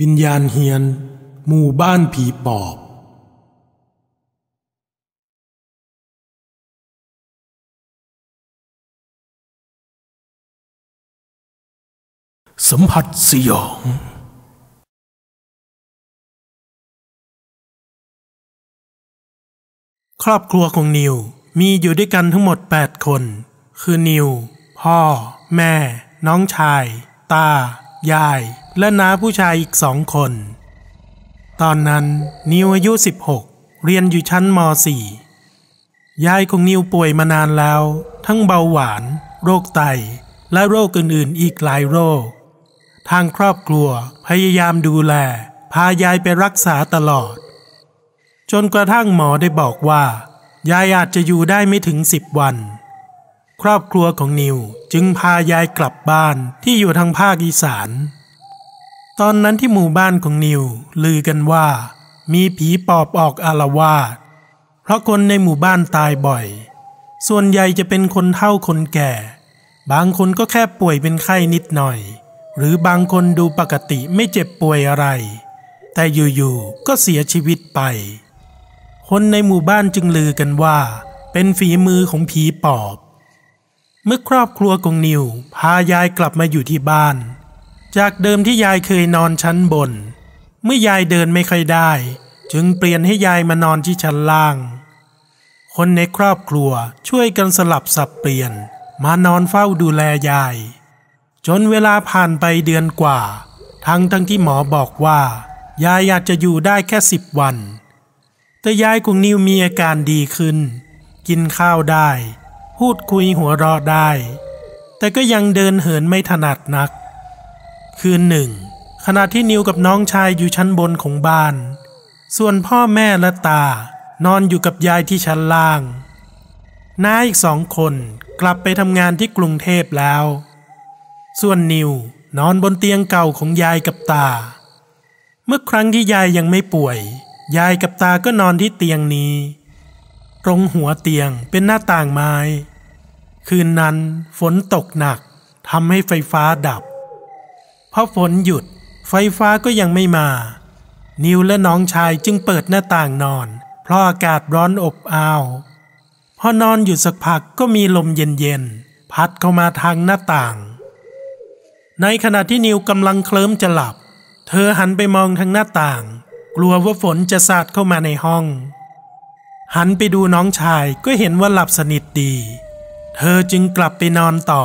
วิญญาณเฮียน หมู่บ้านผีปอบ สัมผัสสยอง ครอบครัวของนิวมีอยู่ด้วยกันทั้งหมด 8 คน คือนิว พ่อ แม่ น้องชาย ตา ยายและน้าผู้ชายอีกสองคน ตอนนั้นนิวอายุ 16 เรียนอยู่ชั้นม .4 ยายของนิวป่วยมานานแล้ว ทั้งเบาหวาน โรคไต และโรคอื่นๆ อีกหลายโรค ทางครอบครัวพยายามดูแล พายายไปรักษาตลอด จนกระทั่งหมอได้บอกว่า ยายอาจจะอยู่ได้ไม่ถึงสิบวัน ครอบครัวของนิวจึงพายายกลับบ้านที่อยู่ทางภาคอีสาน ตอนนั้นที่หมู่บ้านของนิวลือกันว่า มีผีปอบออกอารวาสเพราะคนในหมู่บ้านตายบ่อย ส่วนใหญ่จะเป็นคนเฒ่าคนแก่ บางคนก็แค่ป่วยเป็นไข้นิดหน่อย หรือบางคนดูปกติไม่เจ็บป่วยอะไร แต่อยู่ๆก็เสียชีวิตไป คนในหมู่บ้านจึงลือกันว่า เป็นฝีมือของผีปอบ เมื่อครอบครัวของนิว พายายกลับมาอยู่ที่บ้าน จากเดิมที่ยายเคยนอนชั้นบน เมื่อยายเดินไม่ค่อยได้ จึงเปลี่ยนให้ยายมานอนที่ชั้นล่าง คนในครอบครัวช่วยกันสลับสับเปลี่ยน มานอนเฝ้าดูแลยาย จนเวลาผ่านไปเดือนกว่า ทั้งทั้งที่หมอบอกว่า ยายอาจจะอยู่ได้แค่สิบวัน แต่ยายของนิวมีอาการดีขึ้น กินข้าวได้ พูดคุยหัวเราะได้ แต่ก็ยังเดินเหินไม่ถนัดนัก คืนหนึ่ง ขณะที่นิวกับน้องชายอยู่ชั้นบนของบ้าน ส่วนพ่อแม่และตานอนอยู่กับยายที่ชั้นล่างน้าอีกสองคนกลับไปทำงานที่กรุงเทพแล้ว ส่วนนิวนอนบนเตียงเก่าของยายกับตา เมื่อครั้งที่ยายยังไม่ป่วย ยายกับตาก็นอนที่เตียงนี้ ตรงหัวเตียงเป็นหน้าต่างไม้ คืนนั้นฝนตกหนักทำให้ไฟฟ้าดับพอฝนหยุด ไฟฟ้าก็ยังไม่มา นิวและน้องชายจึงเปิดหน้าต่างนอน เพราะอากาศร้อนอบอ้าวพอนอนอยู่สักพักก็มีลมเย็นๆพัดเข้ามาทางหน้าต่าง ในขณะที่นิวกำลังเคลิ้มจะหลับ เธอหันไปมองทางหน้าต่าง กลัวว่าฝนจะสาดเข้ามาในห้อง หันไปดูน้องชายก็เห็นว่าหลับสนิทดี เธอจึงกลับไปนอนต่อ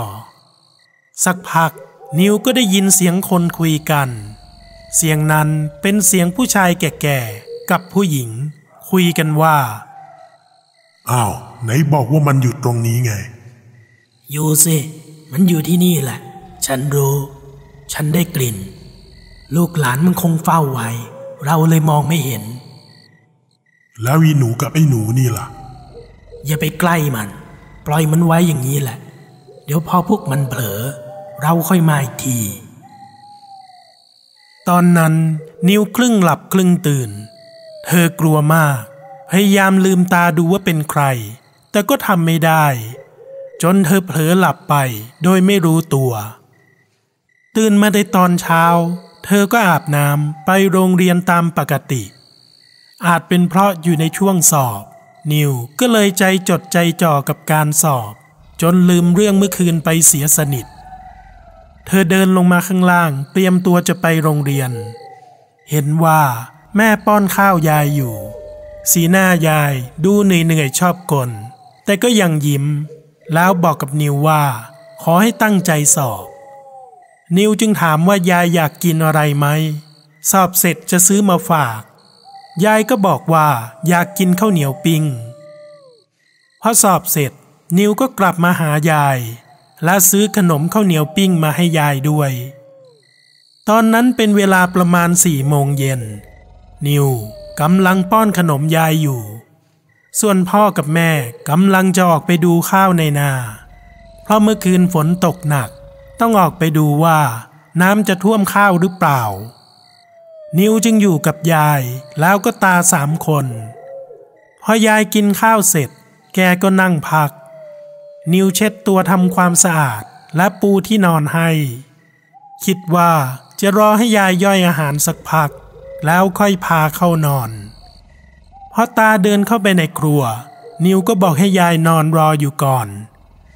สักพักนิวก็ได้ยินเสียงคนคุยกัน เสียงนั้นเป็นเสียงผู้ชายแก่ๆ กับผู้หญิง คุยกันว่า อ้าว ไหนบอกว่ามันอยู่ตรงนี้ไง อยู่สิ มันอยู่ที่นี่แหละ ฉันรู้ ฉันได้กลิ่น ลูกหลานมันคงเฝ้าไว้ เราเลยมองไม่เห็น แล้วอีหนูกับไอ้หนูนี่ล่ะ อย่าไปใกล้มัน ปล่อยมันไว้อย่างนี้แหละ เดี๋ยวพอพวกมันเผลอ เราค่อยมาอีกที ตอนนั้นนิวครึ่งหลับครึ่งตื่น เธอกลัวมาก พยายามลืมตาดูว่าเป็นใคร แต่ก็ทำไม่ได้ จนเธอเผลอหลับไปโดยไม่รู้ตัว ตื่นมาในตอนเช้า เธอก็อาบน้ำไปโรงเรียนตามปกติ อาจเป็นเพราะอยู่ในช่วงสอบ นิวก็เลยใจจดใจจ่อกับการสอบ จนลืมเรื่องเมื่อคืนไปเสียสนิท เธอเดินลงมาข้างล่าง เตรียมตัวจะไปโรงเรียน เห็นว่าแม่ป้อนข้าวยายอยู่ สีหน้ายายดูเหนื่อยๆชอบกล แต่ก็ยังยิ้ม แล้วบอกกับนิวว่า ขอให้ตั้งใจสอบ นิวจึงถามว่ายายอยากกินอะไรไหม สอบเสร็จจะซื้อมาฝาก ยายก็บอกว่าอยากกินข้าวเหนียวปิ้งพอสอบเสร็จ นิวก็กลับมาหายาย และซื้อขนมข้าวเหนียวปิ้งมาให้ยายด้วย ตอนนั้นเป็นเวลาประมาณสี่โมงเย็น นิวกำลังป้อนขนมยายอยู่ ส่วนพ่อกับแม่กำลังจะออกไปดูข้าวในนา เพราะเมื่อคืนฝนตกหนัก ต้องออกไปดูว่าน้ำจะท่วมข้าวหรือเปล่า นิวจึงอยู่กับยายแล้วก็ตาสามคน พอยายกินข้าวเสร็จ แกก็นั่งพัก นิวเช็ดตัวทำความสะอาดและปูที่นอนให้ คิดว่าจะรอให้ยายย่อยอาหารสักพัก แล้วค่อยพาเข้านอนพอตาเดินเข้าไปในครัว นิวก็บอกให้ยายนอนรออยู่ก่อน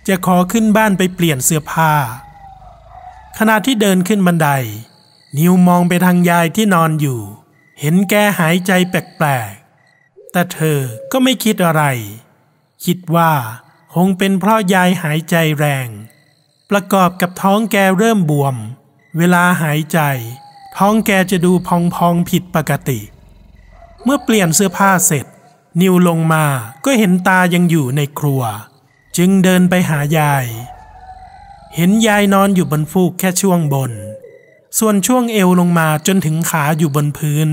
จะขอขึ้นบ้านไปเปลี่ยนเสื้อผ้า ขณะที่เดินขึ้นบันได นิวมองไปทางยายที่นอนอยู่ เห็นแกหายใจแปลกๆ แต่เธอก็ไม่คิดอะไร คิดว่าคงเป็นเพราะยายหายใจแรง ประกอบกับท้องแกเริ่มบวม เวลาหายใจ ท้องแกจะดูพองๆผิดปกติ เมื่อเปลี่ยนเสื้อผ้าเสร็จ นิวลงมาก็เห็นตายังอยู่ในครัว จึงเดินไปหายาย เห็นยายนอนอยู่บนฟูกแค่ช่วงบน ส่วนช่วงเอวลงมาจนถึงขาอยู่บนพื้น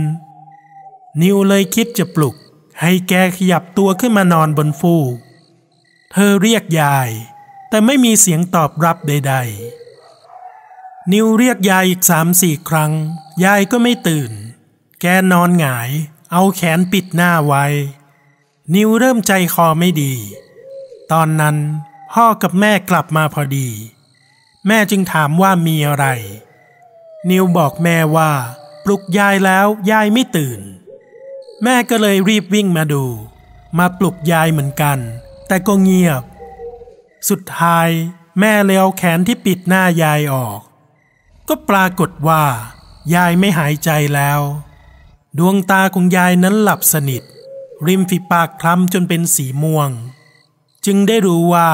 นิวเลยคิดจะปลุก ให้แกขยับตัวขึ้นมานอนบนฟูก เธอเรียกยาย แต่ไม่มีเสียงตอบรับใด ๆ นิวเรียกยายอีกสามสี่ครั้ง ยายก็ไม่ตื่น แกนอนหงาย เอาแขนปิดหน้าไว้ นิวเริ่มใจคอไม่ดี ตอนนั้นพ่อกับแม่กลับมาพอดี แม่จึงถามว่ามีอะไร นิวบอกแม่ว่า ปลุกยายแล้วยายไม่ตื่น แม่ก็เลยรีบวิ่งมาดู มาปลุกยายเหมือนกัน แต่ก็เงียบ สุดท้าย แม่เลยเอาแขนที่ปิดหน้ายายออก ก็ปรากฏว่า ยายไม่หายใจแล้ว ดวงตาของยายนั้นหลับสนิท ริมฝีปากคล้ำจนเป็นสีม่วง จึงได้รู้ว่า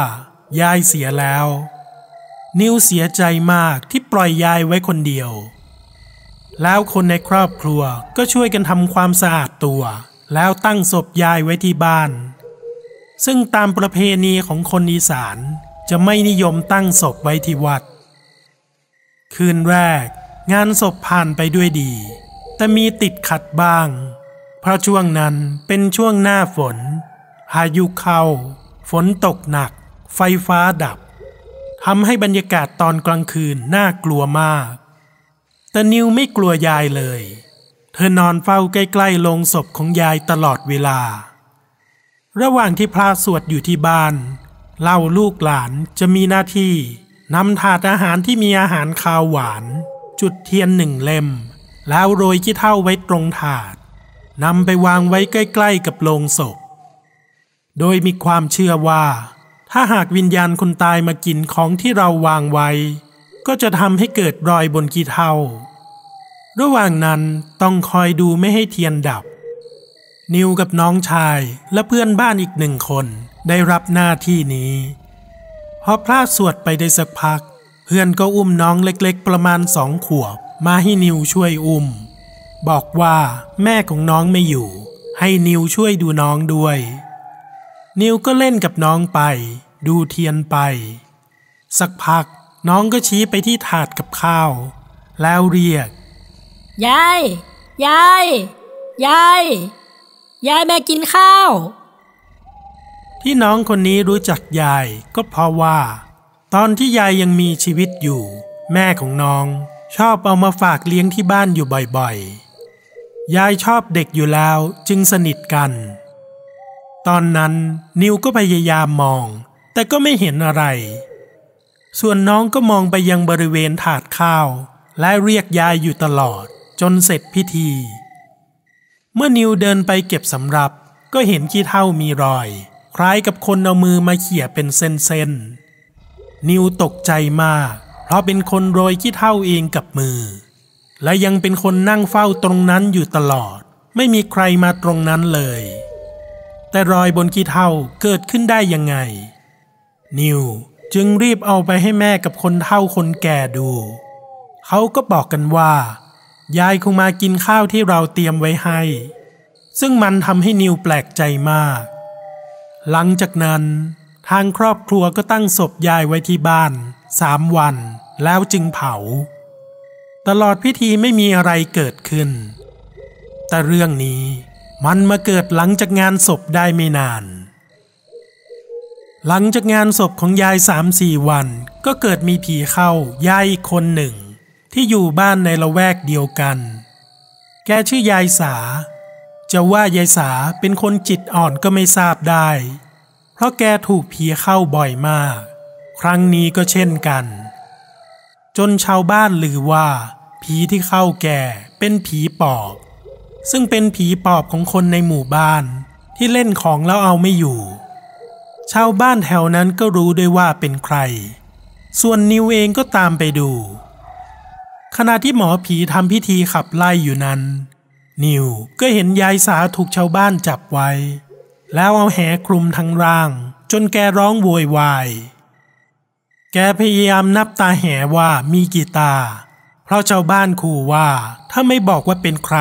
ยายเสียแล้ว นิวเสียใจมากที่ปล่อยยายไว้คนเดียว แล้วคนในครอบครัวก็ช่วยกันทำความสะอาดตัว แล้วตั้งศพยายไว้ที่บ้าน ซึ่งตามประเพณีของคนอีสานจะไม่นิยมตั้งศพไว้ที่วัด คืนแรก งานศพผ่านไปด้วยดี แต่มีติดขัดบ้าง เพราะช่วงนั้นเป็นช่วงหน้าฝนพายุเข้า ฝนตกหนัก ไฟฟ้าดับ ทำให้บรรยากาศตอนกลางคืนน่ากลัวมาก แต่นิวไม่กลัวยายเลย เธอนอนเฝ้าใกล้ๆโลงศพของยายตลอดเวลา ระหว่างที่พระสวดอยู่ที่บ้าน เล่าลูกหลานจะมีหน้าที่นำถาดอาหารที่มีอาหารคาวหวาน จุดเทียนหนึ่งเล่ม แล้วโรยขี้เท่าไว้ตรงถาดนำไปวางไว้ใกล้ ๆ กับโลงศพ โดยมีความเชื่อว่า ถ้าหากวิญญาณคนตายมากินของที่เราวางไว้ ก็จะทำให้เกิดรอยบนขี้เท่าระหว่างนั้นต้องคอยดูไม่ให้เทียนดับ นิวกับน้องชายและเพื่อนบ้านอีกหนึ่งคนได้รับหน้าที่นี้พอพระสวดไปได้สักพัก เพื่อนก็อุ้มน้องเล็กๆ ประมาณสองขวบ มาให้นิวช่วยอุ้ม บอกว่าแม่ของน้องไม่อยู่ ให้นิวช่วยดูน้องด้วย นิวก็เล่นกับน้องไป ดูเทียนไป สักพักน้องก็ชี้ไปที่ถาดกับข้าว แล้วเรียก ยาย ยาย ยาย ยายแม่กินข้าว ที่น้องคนนี้รู้จักยายก็เพราะว่า ตอนที่ยายยังมีชีวิตอยู่ แม่ของน้อง ชอบเอามาฝากเลี้ยงที่บ้านอยู่บ่อยๆ ยายชอบเด็กอยู่แล้วจึงสนิทกัน ตอนนั้นนิวก็พยายามมอง แต่ก็ไม่เห็นอะไร ส่วนน้องก็มองไปยังบริเวณถาดข้าว และเรียกยายอยู่ตลอดจนเสร็จพิธี เมื่อนิวเดินไปเก็บสำรับ ก็เห็นขี้เท่ามีรอย คล้ายกับคนเอามือมาเขี่ยเป็นเส้นๆ นิวตกใจมาก เพราะเป็นคนโรยขี้เท่าเองกับมือ และยังเป็นคนนั่งเฝ้าตรงนั้นอยู่ตลอด ไม่มีใครมาตรงนั้นเลย แต่รอยบนขี้เท่าเกิดขึ้นได้ยังไง นิวจึงรีบเอาไปให้แม่กับคนเฒ่าคนแก่ดู เขาก็บอกกันว่า ยายคงมากินข้าวที่เราเตรียมไว้ให้ ซึ่งมันทำให้นิวแปลกใจมาก หลังจากนั้น ทางครอบครัวก็ตั้งศพยายไว้ที่บ้านสามวัน แล้วจึงเผา ตลอดพิธีไม่มีอะไรเกิดขึ้น แต่เรื่องนี้ มันมาเกิดหลังจากงานศพได้ไม่นาน หลังจากงานศพของยายสามสี่วัน ก็เกิดมีผีเข้ายายคนหนึ่ง ที่อยู่บ้านในละแวกเดียวกัน แกชื่อยายสา จะว่ายายสาเป็นคนจิตอ่อนก็ไม่ทราบได้ เพราะแกถูกผีเข้าบ่อยมาก ครั้งนี้ก็เช่นกัน จนชาวบ้านลือว่า ผีที่เข้าแกเป็นผีปอบ ซึ่งเป็นผีปอบของคนในหมู่บ้านที่เล่นของแล้วเอาไม่อยู่ ชาวบ้านแถวนั้นก็รู้ด้วยว่าเป็นใคร ส่วนนิวเองก็ตามไปดู ขณะที่หมอผีทำพิธีขับไล่อยู่นั้น นิวก็เห็นยายสาถูกชาวบ้านจับไว้ แล้วเอาแหคลุมทั้งร่าง จนแกร้องโวยวาย แกพยายามนับตาแหว่ามีกี่ตา เพราะชาวบ้านขู่ว่าถ้าไม่บอกว่าเป็นใคร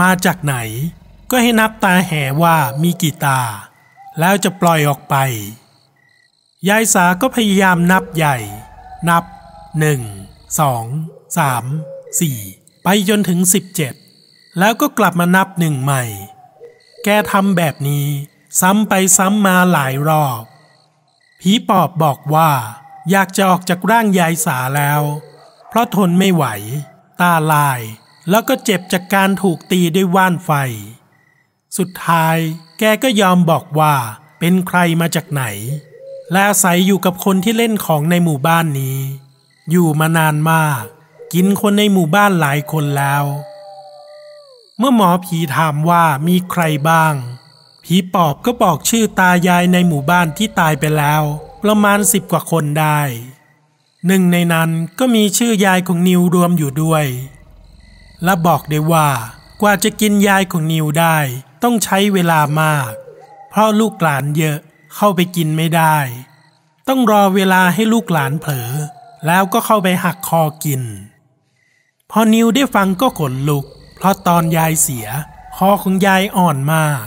มาจากไหน ก็ให้นับตาแหว่ามีกี่ตา แล้วจะปล่อยออกไป ยายสาก็พยายามนับใหญ่ นับหนึ่งสองสามสี่ไปจนถึงสิบเจ็ดแล้วก็กลับมานับหนึ่งใหม่ แกทำแบบนี้ซ้ำไปซ้ำมาหลายรอบ ผีปอบบอกว่า อยากจะออกจากร่างยายสาแล้ว เพราะทนไม่ไหว ตาลาย แล้วก็เจ็บจากการถูกตีด้วยว่านไฟ สุดท้ายแกก็ยอมบอกว่าเป็นใครมาจากไหน และอาศัยอยู่กับคนที่เล่นของในหมู่บ้านนี้ อยู่มานานมาก กินคนในหมู่บ้านหลายคนแล้ว เมื่อหมอผีถามว่ามีใครบ้าง ผีปอบก็บอกชื่อตายายในหมู่บ้านที่ตายไปแล้ว ประมาณสิบกว่าคนได้หนึ่งในนั้นก็มีชื่อยายของนิวรวมอยู่ด้วย และบอกได้ว่ากว่าจะกินยายของนิวได้ ต้องใช้เวลามาก เพราะลูกหลานเยอะเข้าไปกินไม่ได้ ต้องรอเวลาให้ลูกหลานเผลอ แล้วก็เข้าไปหักคอกิน พอนิวได้ฟังก็ขนลุก เพราะตอนยายเสีย คอของยายอ่อนมาก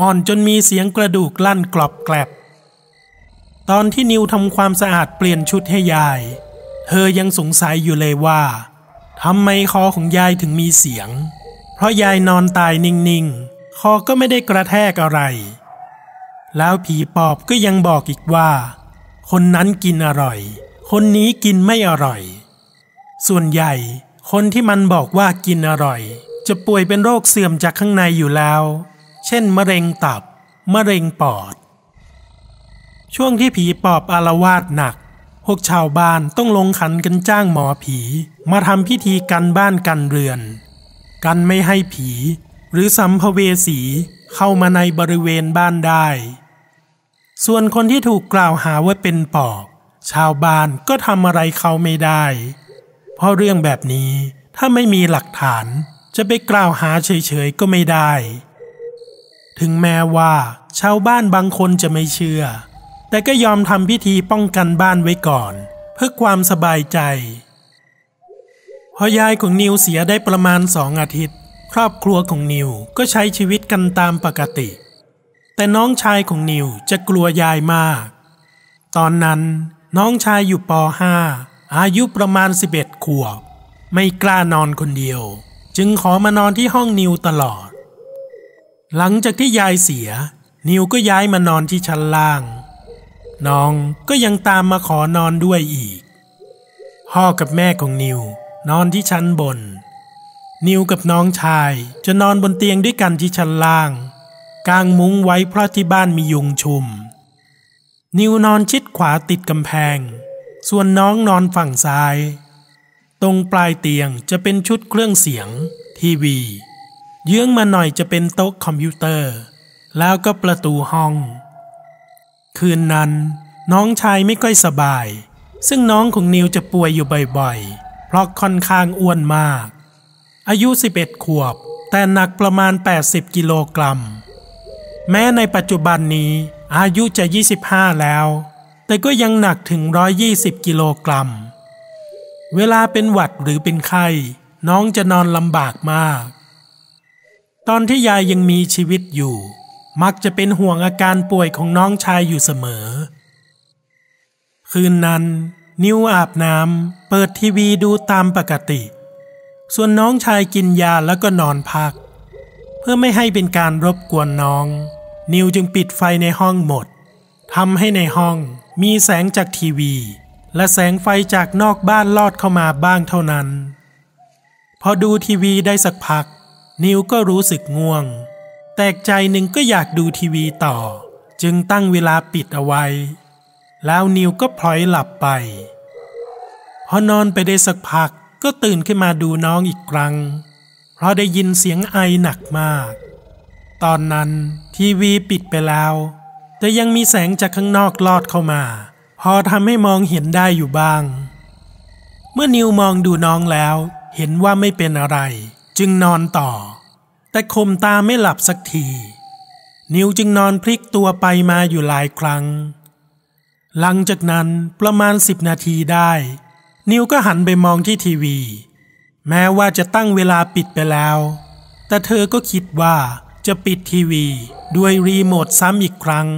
อ่อนจนมีเสียงกระดูกลั่นกรอบแกลบตอนที่นิวทำความสะอาดเปลี่ยนชุดให้ยาย เธอยังสงสัยอยู่เลยว่า ทำไมคอของยายถึงมีเสียง เพราะยายนอนตายนิ่งๆ คอก็ไม่ได้กระแทกอะไร แล้วผีปอบก็ยังบอกอีกว่า คนนั้นกินอร่อย คนนี้กินไม่อร่อย ส่วนใหญ่ คนที่มันบอกว่ากินอร่อย จะป่วยเป็นโรคเสื่อมจากข้างในอยู่แล้ว เช่น มะเร็งตับ มะเร็งปอด ช่วงที่ผีปอบอารวาสหนัก พวกชาวบ้านต้องลงขันกันจ้างหมอผี มาทำพิธีกันบ้านกันเรือน กันไม่ให้ผี หรือสัมภเวสีเข้ามาในบริเวณบ้านได้ ส่วนคนที่ถูกกล่าวหาว่าเป็นปอบ ชาวบ้านก็ทำอะไรเขาไม่ได้ เพราะเรื่องแบบนี้ถ้าไม่มีหลักฐานจะไปกล่าวหาเฉยๆก็ไม่ได้ ถึงแม้ว่า ชาวบ้านบางคนจะไม่เชื่อ แต่ก็ยอมทำพิธีป้องกันบ้านไว้ก่อน เพื่อความสบายใจ พอยายของนิวเสียได้ประมาณสองอาทิตย์ ครอบครัวของนิวก็ใช้ชีวิตกันตามปกติ แต่น้องชายของนิวจะกลัวยายมาก ตอนนั้นน้องชายอยู่ป .5 อายุประมาณ 11 ขวบ ไม่กล้านอนคนเดียว จึงขอมานอนที่ห้องนิวตลอด หลังจากที่ยายเสีย นิวก็ย้ายมานอนที่ชั้นล่าง น้องก็ยังตามมาขอนอนด้วยอีกพ่อกับแม่ของนิว นอนที่ชั้นบน นิวกับน้องชายจะนอนบนเตียงด้วยกันที่ชั้นล่าง กางมุ้งไว้เพราะที่บ้านมียุงชุม นิวนอนชิดขวาติดกำแพง ส่วนน้องนอนฝั่งซ้าย ตรงปลายเตียงจะเป็นชุดเครื่องเสียง ทีวี เยื้องมาหน่อยจะเป็นโต๊ะคอมพิวเตอร์ แล้วก็ประตูห้อง คืนนั้น น้องชายไม่ค่อยสบาย ซึ่งน้องของนิวจะป่วยอยู่บ่อยๆ เพราะค่อนข้างอ้วนมาก อายุ 11 ขวบ แต่หนักประมาณ 80 กิโลกรัม แม้ในปัจจุบันนี้อายุจะ 25 แล้ว แต่ก็ยังหนักถึง 120 กิโลกรัม เวลาเป็นหวัดหรือเป็นไข้ น้องจะนอนลำบากมาก ตอนที่ยายยังมีชีวิตอยู่ มักจะเป็นห่วงอาการป่วยของน้องชายอยู่เสมอ คืนนั้น นิวอาบน้ำเปิดทีวีดูตามปกติ ส่วนน้องชายกินยาแล้วก็นอนพัก เพื่อไม่ให้เป็นการรบกวนน้อง นิวจึงปิดไฟในห้องหมดทำให้ในห้องมีแสงจากทีวี และแสงไฟจากนอกบ้านลอดเข้ามาบ้างเท่านั้น พอดูทีวีได้สักพัก นิวก็รู้สึกง่วง แต่ใจหนึ่งก็อยากดูทีวีต่อ จึงตั้งเวลาปิดเอาไว้ แล้วนิวก็พลอยหลับไป พอนอนไปได้สักพักก็ตื่นขึ้นมาดูน้องอีกครั้ง เพราะได้ยินเสียงไอหนักมาก ตอนนั้นทีวีปิดไปแล้ว แต่ยังมีแสงจากข้างนอกลอดเข้ามา พอทำให้มองเห็นได้อยู่บ้าง เมื่อนิวมองดูน้องแล้ว เห็นว่าไม่เป็นอะไร จึงนอนต่อ แต่คมตาไม่หลับสักที นิวจึงนอนพลิกตัวไปมาอยู่หลายครั้ง หลังจากนั้นประมาณสิบนาทีได้ นิวก็หันไปมองที่ทีวี แม้ว่าจะตั้งเวลาปิดไปแล้ว แต่เธอก็คิดว่าจะปิดทีวีด้วยรีโมทซ้ำอีกครั้ง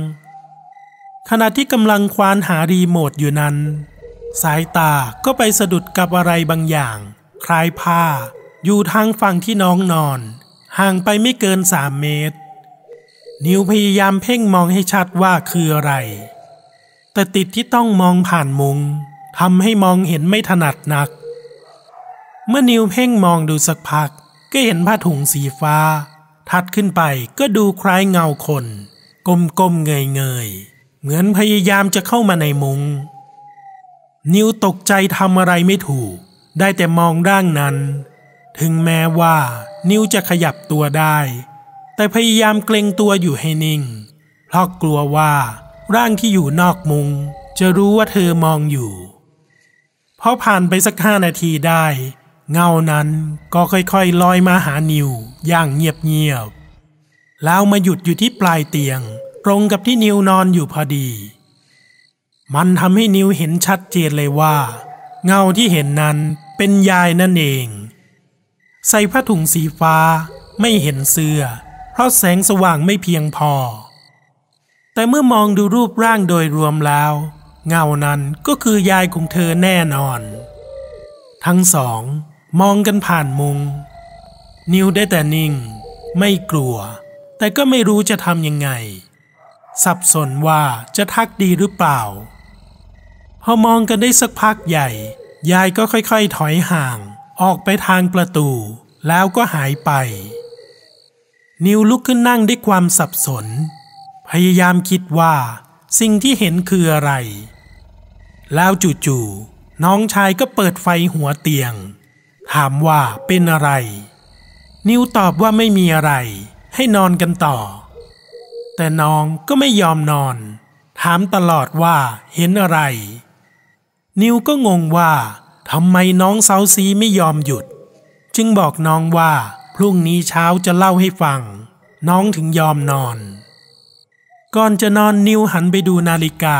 ขณะที่กำลังควานหารีโมทอยู่นั้น สายตาก็ไปสะดุดกับอะไรบางอย่าง คล้ายผ้า อยู่ทางฝั่งที่น้องนอน ห่างไปไม่เกินสามเมตร นิวพยายามเพ่งมองให้ชัดว่าคืออะไร แต่ติดที่ต้องมองผ่านมุงทำให้มองเห็นไม่ถนัดนัก เมื่อนิวเพ่งมองดูสักพัก ก็เห็นผ้าถุงสีฟ้าถัดขึ้นไปก็ดูคล้ายเงาคนกลมๆเงยๆเหมือนพยายามจะเข้ามาในมุง นิวตกใจทำอะไรไม่ถูก ได้แต่มองร่างนั้น ถึงแม้ว่านิวจะขยับตัวได้ แต่พยายามเกรงตัวอยู่ให้นิ่ง เพราะกลัวว่าร่างที่อยู่นอกมุง จะรู้ว่าเธอมองอยู่พอผ่านไปสักห้านาทีได้ เงานั้นก็ค่อยๆลอยมาหานิวอย่างเงียบๆแล้วมาหยุดอยู่ที่ปลายเตียง ตรงกับที่นิวนอนอยู่พอดี มันทำให้นิวเห็นชัดเจนเลยว่า เงาที่เห็นนั้นเป็นยายนั่นเอง ใส่ผ้าถุงสีฟ้าไม่เห็นเสื้อ เพราะแสงสว่างไม่เพียงพอ แต่เมื่อมองดูรูปร่างโดยรวมแล้ว เงานั้นก็คือยายของเธอแน่นอน ทั้งสอง มองกันผ่านมุง นิวได้แต่นิ่ง ไม่กลัว แต่ก็ไม่รู้จะทำยังไง สับสนว่าจะทักดีหรือเปล่า พอมองกันได้สักพักใหญ่ ยายก็ค่อยๆ ถอยห่าง ออกไปทางประตู แล้วก็หายไป นิวลุกขึ้นนั่งด้วยความสับสน พยายามคิดว่า สิ่งที่เห็นคืออะไร แล้วจู่ๆน้องชายก็เปิดไฟหัวเตียง ถามว่าเป็นอะไร นิวตอบว่าไม่มีอะไร ให้นอนกันต่อ แต่น้องก็ไม่ยอมนอน ถามตลอดว่าเห็นอะไร นิวก็งงว่า ทำไมน้องเซาซีไม่ยอมหยุด จึงบอกน้องว่า พรุ่งนี้เช้าจะเล่าให้ฟัง น้องถึงยอมนอน ก่อนจะนอนนิวหันไปดูนาฬิกา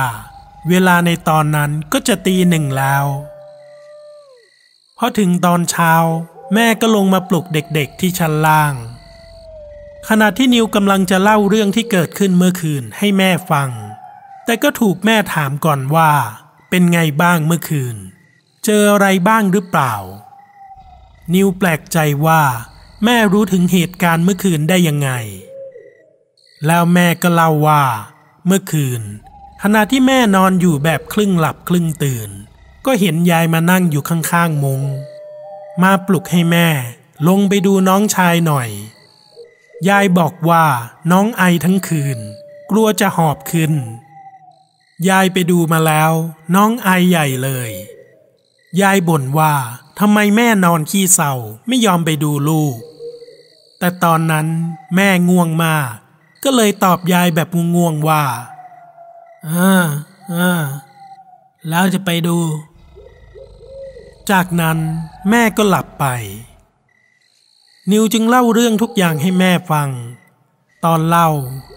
เวลาในตอนนั้นก็จะตีหนึ่งแล้วพอถึงตอนเช้า แม่ก็ลงมาปลุกเด็กๆที่ชั้นล่าง ขณะที่นิวกำลังจะเล่าเรื่องที่เกิดขึ้นเมื่อคืนให้แม่ฟัง แต่ก็ถูกแม่ถามก่อนว่า เป็นไงบ้างเมื่อคืน เจออะไรบ้างหรือเปล่า นิวแปลกใจว่า แม่รู้ถึงเหตุการณ์เมื่อคืนได้ยังไง แล้วแม่ก็เล่าว่า เมื่อคืน ขณะที่แม่นอนอยู่แบบครึ่งหลับครึ่งตื่น ก็เห็นยายมานั่งอยู่ข้างๆมุง มาปลุกให้แม่ ลงไปดูน้องชายหน่อย ยายบอกว่าน้องไอทั้งคืน กลัวจะหอบขึ้นยายไปดูมาแล้ว น้องไอใหญ่เลย ยายบ่นว่าทำไมแม่นอนขี้เศร้าไม่ยอมไปดูลูก แต่ตอนนั้นแม่ง่วงมาก ก็เลยตอบยายแบบง่วงๆว่าอ่าอ่าแล้วจะไปดู จากนั้นแม่ก็หลับไป นิวจึงเล่าเรื่องทุกอย่างให้แม่ฟัง ตอนเล่า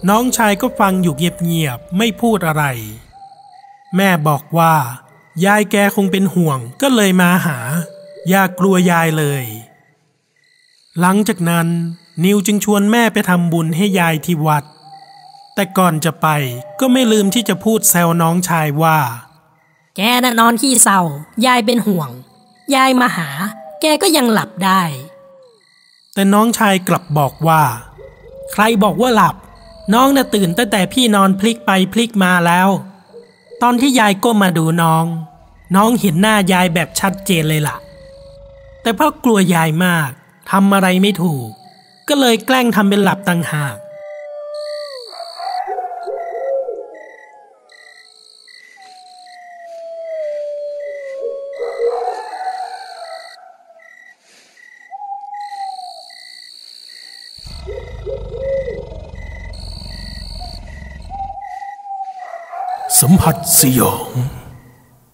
น้องชายก็ฟังอยู่เงียบๆไม่พูดอะไร แม่บอกว่า ยายแกคงเป็นห่วงก็เลยมาหา อย่ากลัวยายเลย หลังจากนั้นนิวจึงชวนแม่ไปทำบุญให้ยายที่วัด แต่ก่อนจะไปก็ไม่ลืมที่จะพูดแซวน้องชายว่า แกน่ะนอนขี้เศร้ายายเป็นห่วง ยายมาหา แกก็ยังหลับได้ แต่น้องชายกลับบอกว่า ใครบอกว่าหลับ น้องน่ะตื่นตั้งแต่พี่นอนพลิกไปพลิกมาแล้ว ตอนที่ยายก้มมาดูน้อง น้องเห็นหน้ายายแบบชัดเจนเลยละ่ะ แต่พ่อกลัวยายมากทำอะไรไม่ถูก ก็เลยแกล้งทำเป็นหลับต่างหาก สัมผัสสยอง